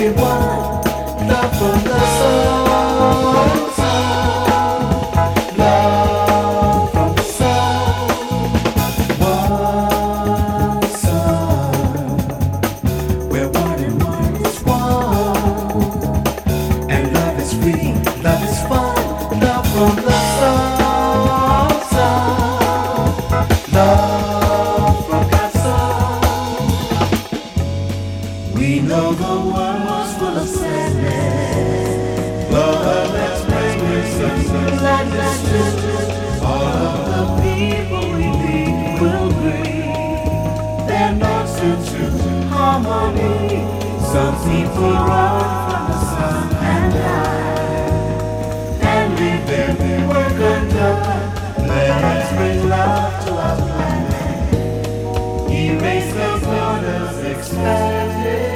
everyone, love for the soul. We know the world was full of sadness. Love that's pregnant, success, that too. All of the people we meet will bring their notes into harmony. Some people run from the sun and light. and leave their work undone. Let us bring love to our planet. Erase those borders, Expand it.